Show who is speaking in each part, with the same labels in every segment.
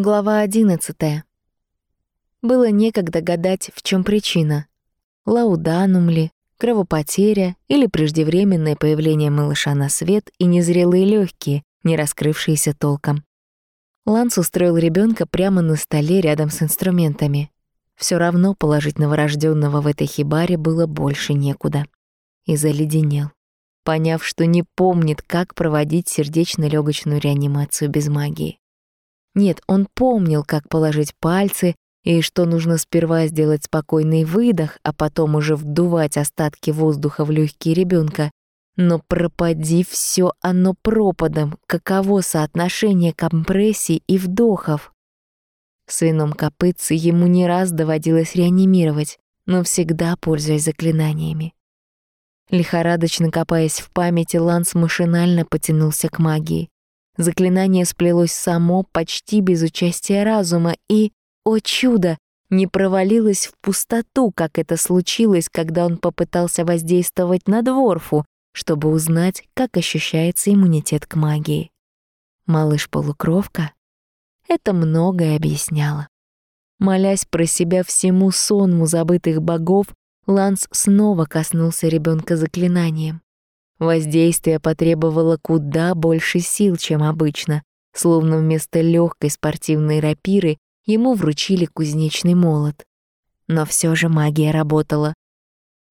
Speaker 1: Глава одиннадцатая. Было некогда гадать, в чем причина. Лауданум ли, кровопотеря или преждевременное появление малыша на свет и незрелые легкие, не раскрывшиеся толком. Ланс устроил ребенка прямо на столе рядом с инструментами. Все равно положить новорожденного в этой хибаре было больше некуда. И заледенел, поняв, что не помнит, как проводить сердечно-легочную реанимацию без магии. Нет, он помнил, как положить пальцы и что нужно сперва сделать спокойный выдох, а потом уже вдувать остатки воздуха в легкие ребенка. Но пропади все оно пропадом, каково соотношение компрессий и вдохов. Свином копытце ему не раз доводилось реанимировать, но всегда пользуясь заклинаниями. Лихорадочно копаясь в памяти, Ланс машинально потянулся к магии. Заклинание сплелось само, почти без участия разума, и, о чудо, не провалилось в пустоту, как это случилось, когда он попытался воздействовать на Дворфу, чтобы узнать, как ощущается иммунитет к магии. Малыш-полукровка? Это многое объясняло. Молясь про себя всему сонму забытых богов, Ланс снова коснулся ребенка заклинанием. Воздействие потребовало куда больше сил, чем обычно, словно вместо легкой спортивной рапиры ему вручили кузнечный молот. Но все же магия работала.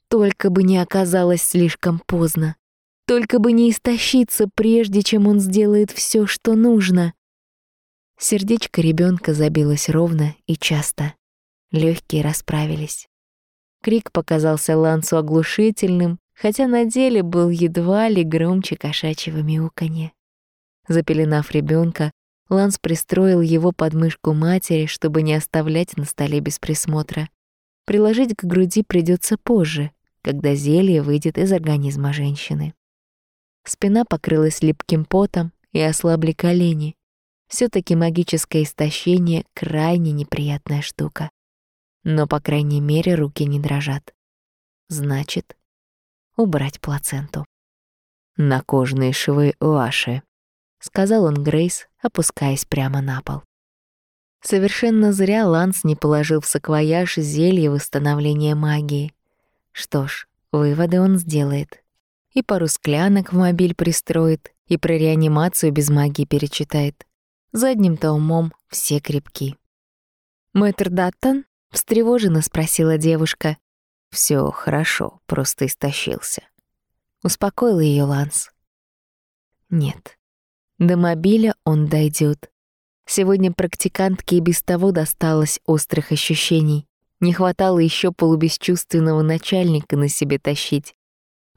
Speaker 1: Только бы не оказалось слишком поздно. Только бы не истощиться, прежде чем он сделает все, что нужно. Сердечко ребенка забилось ровно и часто. Легкие расправились. Крик показался Лансу оглушительным, хотя на деле был едва ли громче кошачьего мяуканья. Запеленав ребенка, Ланс пристроил его под мышку матери, чтобы не оставлять на столе без присмотра. Приложить к груди придется позже, когда зелье выйдет из организма женщины. Спина покрылась липким потом и ослабли колени. все таки магическое истощение — крайне неприятная штука. Но, по крайней мере, руки не дрожат. Значит, убрать плаценту. «На кожные швы Уаши», — сказал он Грейс, опускаясь прямо на пол. Совершенно зря Ланс не положил в саквояж зелье восстановления магии. Что ж, выводы он сделает. И пару склянок в мобиль пристроит, и про реанимацию без магии перечитает. Задним-то умом все крепки. «Мэтр Даттон?» — встревоженно спросила девушка. Все хорошо, просто истощился. Успокоил ее Ланс. Нет. До мобиля он дойдет. Сегодня практикантке и без того досталось острых ощущений. Не хватало еще полубесчувственного начальника на себе тащить.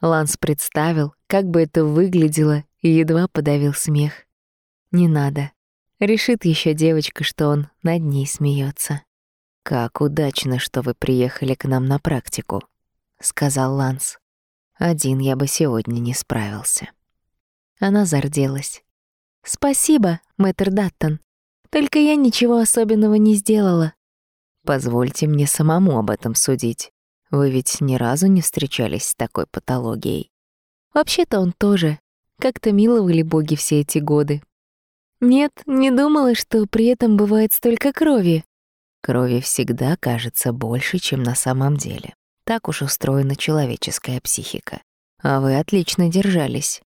Speaker 1: Ланс представил, как бы это выглядело, и едва подавил смех. Не надо. Решит еще девочка, что он над ней смеется. «Как удачно, что вы приехали к нам на практику», — сказал Ланс. «Один я бы сегодня не справился». Она зарделась. «Спасибо, мэтр Даттон. Только я ничего особенного не сделала». «Позвольте мне самому об этом судить. Вы ведь ни разу не встречались с такой патологией». «Вообще-то он тоже. Как-то миловали боги все эти годы». «Нет, не думала, что при этом бывает столько крови», Крови всегда кажется больше, чем на самом деле. Так уж устроена человеческая психика. А вы отлично держались.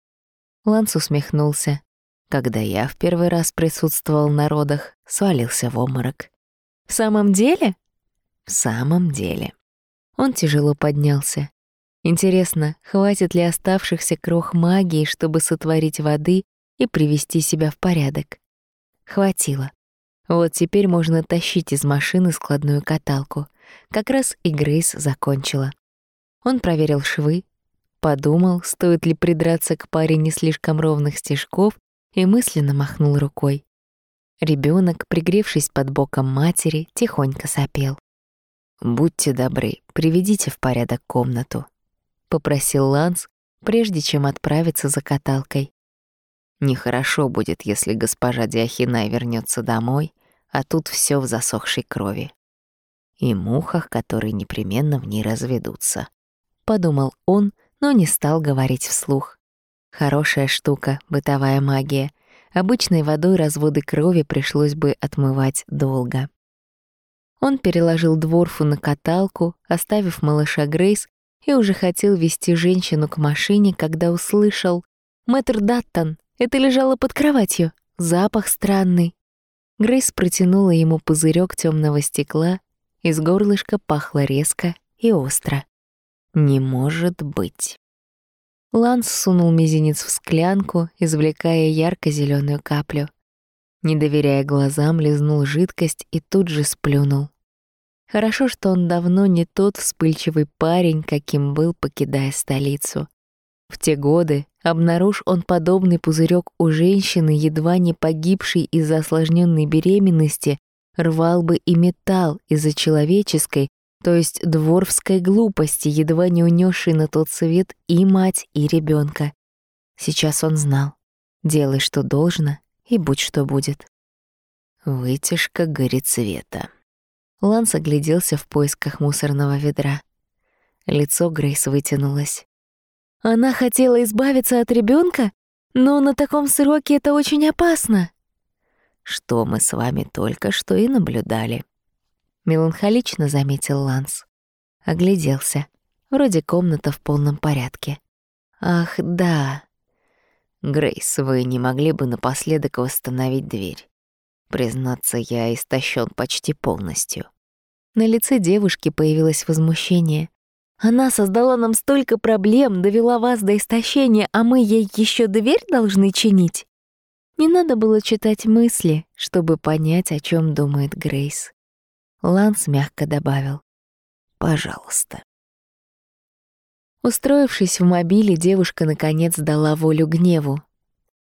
Speaker 1: Ланс усмехнулся. Когда я в первый раз присутствовал на родах, свалился в обморок. «В самом деле?» «В самом деле». Он тяжело поднялся. Интересно, хватит ли оставшихся крох магии, чтобы сотворить воды и привести себя в порядок? Хватило. Вот теперь можно тащить из машины складную каталку. Как раз и Грейс закончила. Он проверил швы, подумал, стоит ли придраться к паре не слишком ровных стежков, и мысленно махнул рукой. Ребенок, пригревшись под боком матери, тихонько сопел. «Будьте добры, приведите в порядок комнату», — попросил Ланс, прежде чем отправиться за каталкой. Нехорошо будет, если госпожа Диахина вернется домой, а тут все в засохшей крови. И мухах, которые непременно в ней разведутся. Подумал он, но не стал говорить вслух. Хорошая штука, бытовая магия. Обычной водой разводы крови пришлось бы отмывать долго. Он переложил дворфу на каталку, оставив малыша Грейс, и уже хотел вести женщину к машине, когда услышал «Мэтр Даттон, это лежало под кроватью, запах странный». Грейс протянула ему пузырек темного стекла, из горлышка пахло резко и остро. «Не может быть». Ланс сунул мизинец в склянку, извлекая ярко зеленую каплю. Не доверяя глазам, лизнул жидкость и тут же сплюнул. Хорошо, что он давно не тот вспыльчивый парень, каким был, покидая столицу. В те годы, обнаружь он подобный пузырек у женщины, едва не погибшей из-за осложненной беременности, рвал бы и металл из-за человеческой, то есть дворфской глупости, едва не унесшей на тот свет и мать, и ребенка. Сейчас он знал. Делай, что должно, и будь что будет. Вытяжка горецвета. Ланс огляделся в поисках мусорного ведра. Лицо Грейс вытянулось. Она хотела избавиться от ребенка, но на таком сроке это очень опасно. Что мы с вами только что и наблюдали. Меланхолично заметил Ланс. Огляделся. Вроде комната в полном порядке. Ах, да. Грейс, вы не могли бы напоследок восстановить дверь? Признаться, я истощен почти полностью. На лице девушки появилось возмущение. Она создала нам столько проблем, довела вас до истощения, а мы ей еще дверь должны чинить. Не надо было читать мысли, чтобы понять, о чем думает Грейс. Ланс мягко добавил: "Пожалуйста". Устроившись в мобиле, девушка наконец дала волю гневу.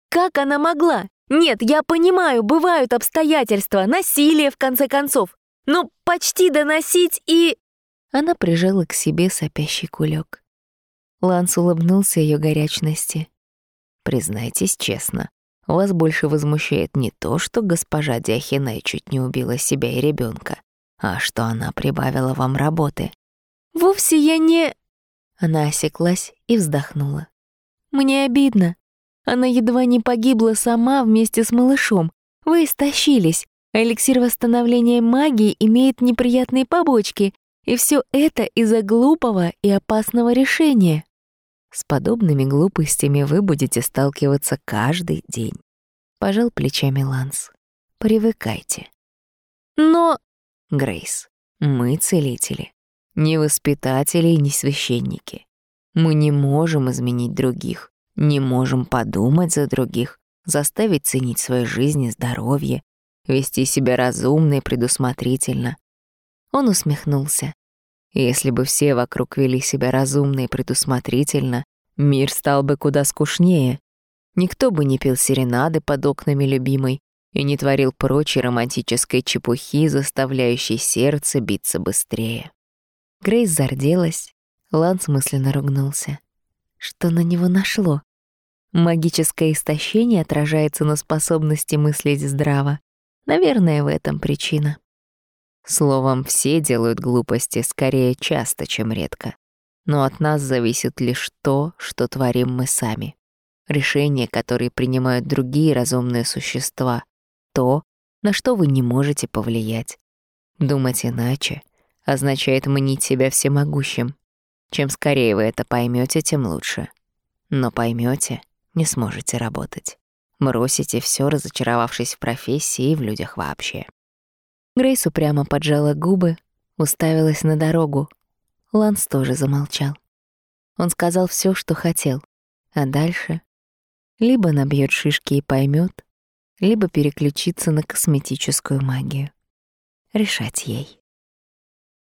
Speaker 1: Как она могла? Нет, я понимаю, бывают обстоятельства, насилие в конце концов. Но почти доносить и... Она прижала к себе сопящий кулек. Ланс улыбнулся ее горячности. «Признайтесь честно, вас больше возмущает не то, что госпожа Диахинай чуть не убила себя и ребенка, а что она прибавила вам работы». «Вовсе я не...» Она осеклась и вздохнула. «Мне обидно. Она едва не погибла сама вместе с малышом. Вы истощились. Эликсир восстановления магии имеет неприятные побочки, и все это из-за глупого и опасного решения. С подобными глупостями вы будете сталкиваться каждый день. Пожал плечами Ланс. Привыкайте. Но... Грейс, мы целители. Не воспитатели и не священники. Мы не можем изменить других. Не можем подумать за других, заставить ценить свою жизнь и здоровье, вести себя разумно и предусмотрительно. Он усмехнулся. Если бы все вокруг вели себя разумно и предусмотрительно, мир стал бы куда скучнее. Никто бы не пил серенады под окнами любимой и не творил прочей романтической чепухи, заставляющей сердце биться быстрее. Грейс зарделась, Ланс мысленно ругнулся. Что на него нашло? Магическое истощение отражается на способности мыслить здраво. Наверное, в этом причина. Словом, все делают глупости скорее часто, чем редко. Но от нас зависит лишь то, что творим мы сами. Решения, которые принимают другие разумные существа. То, на что вы не можете повлиять. Думать иначе означает мнить себя всемогущим. Чем скорее вы это поймете, тем лучше. Но поймете, не сможете работать. Бросите все, разочаровавшись в профессии и в людях вообще. Грейс упрямо поджала губы, уставилась на дорогу. Ланс тоже замолчал. Он сказал все, что хотел, а дальше либо набьет шишки и поймет, либо переключится на косметическую магию. Решать ей.